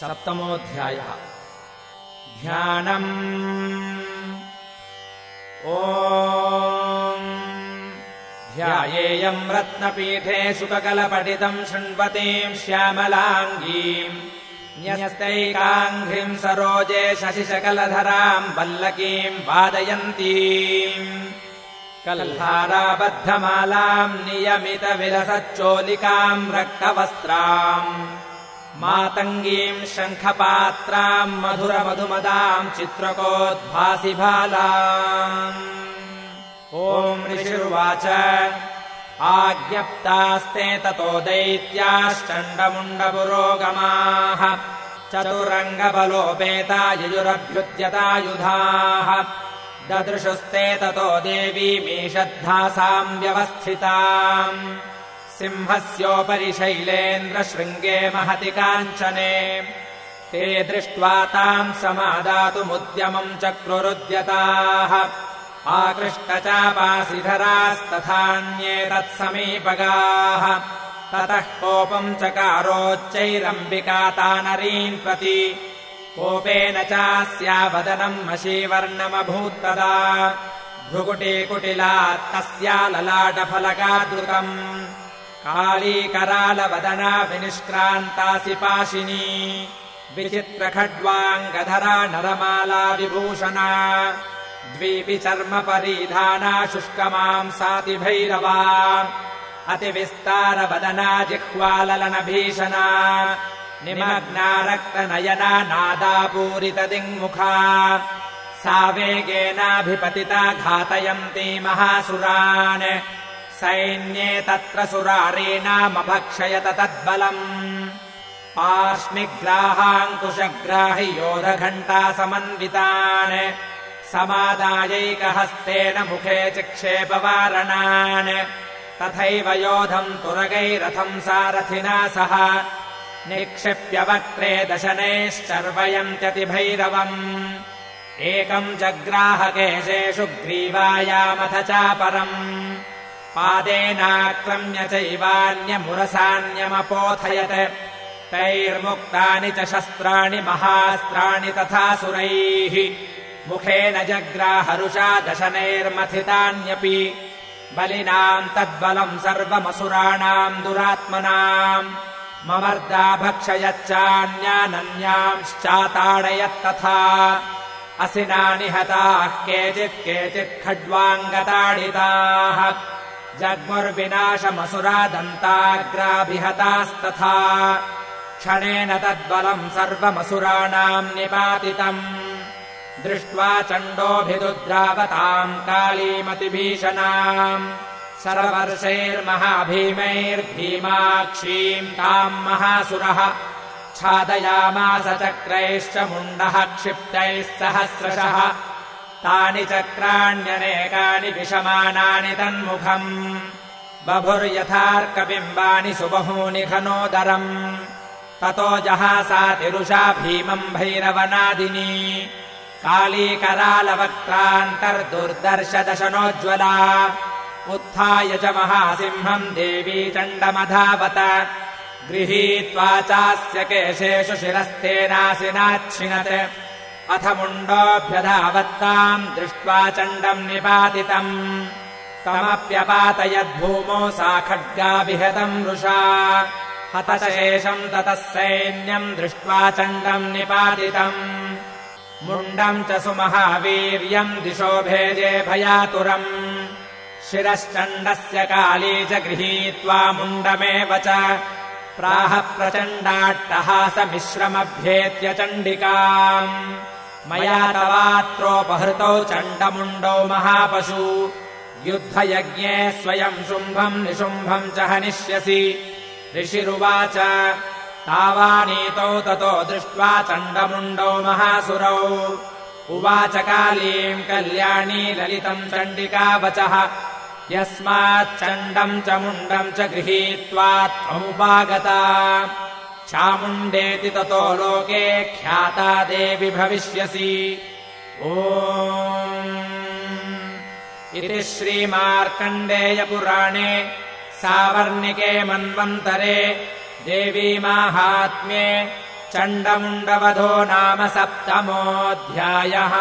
सप्तमोऽध्यायः। ध्यानम्। ओ ध्यायेयम् रत्नपीठे सुखकलपठितम् शृण्वतीम् श्यामलाङ्गीम् न्यस्तैकाङ्घ्रिम् सरोजे शशिशकलधराम् वल्लकीम् वादयन्तीम् कल्हाराबद्धमालाम् नियमितविलसच्चोलिकाम् रक्तवस्त्राम् मातङ्गीम् शङ्खपात्राम् मधुरमधुमदाम् चित्रकोद्भासि भाला ॐ ऋषिरुवाच। आज्ञप्तास्ते ततो दैत्याश्चण्डमुण्डपुरोगमाः। चतुरङ्गबलोपेता ययुरभ्युद्यतायुधाः ददृशुस्ते ततो देवीमीषद्धासाम् व्यवस्थिताम् सिंहस्योपरि शैलेन्द्रशृङ्गे महति काञ्चने। ते दृष्ट्वा ताम् समादातुमुद्यमम् चक्रुरुद्यताः। आकृष्टचापासिधरास्तथान्येतत्समीपगाः ततः कोपम् चकारोच्चैरम्बिका तानरीन् प्रति। कोपेन चास्यावदनम् मशीवर्णमभूत्तदा। भ्रुकुटीकुटिलात् तस्या ललाटफलकादृतम् कालीकरालवदना विनिष्क्रान्तासि पाशिनी विचित्रखड्वाङ्गधरा नरमाला विभूषणा द्वीपि चर्मपरिधाना शुष्कमांसाति भैरवा अतिविस्तारवदना जिह्वाललनभीषणा निमग्ना रक्तनयना नादापूरितदिङ्मुखा सा वेगेनाभिपतिता घातयन्ती महासुरान् सैन्ये तत्र सुरारीणामभक्षयत तद्बलम्। पार्ष्णिग्राहाङ्कुशग्राहि योधघण्टा समन्वितान्। समादायैकहस्तेन मुखे चिक्षेपवारणान्। तथैव योधम् तुरगैरथम् सारथिना सह। निक्षिप्य वक्त्रे दशनैश्चर्वयन्त्यतिभैरवम् एकम् जग्राहकेशेषु ग्रीवायामथ चापरम् पादेनाक्रम्य चैवान्यमुरसान्यमपोथयत्। तैर्मुक्तानि च शस्त्राणि महास्त्राणि तथा सुरैः। मुखेन जग्राहरुषा दशनैर्मथितान्यपि। बलिनाम् तद्बलम् सर्वमसुराणाम् दुरात्मनाम् ममर्दा भक्षयच्चान्यानन्यांश्चाताडयत्तथा। असिना निहताः केचित् केचित् खड्वाङ्गताडिताः जग्मुर्विनाशमसुरा दन्ताग्राभिहतास्तथा क्षणेन तद्बलम् सर्वमसुराणाम् निपातितम्। दृष्ट्वा चण्डोऽभिदुद्रावताम् कालीमतिभीषणाम्। सर्वर्षैर्महाभीमैर्भीमाक्षीम् ताम् महासुरः। छादयामास चक्रैश्च मुण्डः क्षिप्तैः सहस्रशः तानि चक्राण्यनेकानि विषमानानि तन्मुखम्। बभुर्यथार्कबिम्बानि सुबहूनि घनोदरम् ततो जहासातिरुषा भीमम् भैरवनादिनी। कालीकरालवक्त्रान्तर्दुर्दर्शदशनोज्ज्वला। उत्थाय च महासिंहम् देवी चण्डमधावत। गृहीत्वा चास्य केशेषु शिरस्तेनासिनाच्छिनत् अथ मुण्डोऽभ्यधावत्ताम् दृष्ट्वा चण्डम् निपातितम्। तमप्यपातयद्भूमौ सा खड्गाभिहतम् रुषा। हतशेषम् ततः सैन्यम् दृष्ट्वा चण्डम् निपातितम्। मुण्डम् च सुमहावीर्यम् दिशो भेजे भयातुरम्। शिरश्चण्डस्य काली च गृहीत्वा मुण्डमेव च। प्राह प्रचण्डाट्टहासमिश्रमभ्येत्य चण्डिकाम् मया तवात्रोपहृतौ चण्डमुण्डौ महापशु। युद्धयज्ञे स्वयम् शुम्भम् निशुम्भम् च हनिष्यसि। ऋषिरुवाच तावानीतौ ततो दृष्ट्वा चण्डमुण्डौ महासुरौ। उवाच कालीम् कल्याणी ललितम् चण्डिकावचः। यस्माच्चण्डम् च मुण्डम् च गृहीत्वा त्वमुपागता चामुण्डेति ततो लोके ख्याता देवि भविष्यसि। ओ इति श्रीमार्कण्डेयपुराणे सावर्णिके मन्वन्तरे देवी माहात्म्ये चण्डमुण्डवधो नाम सप्तमोऽध्यायः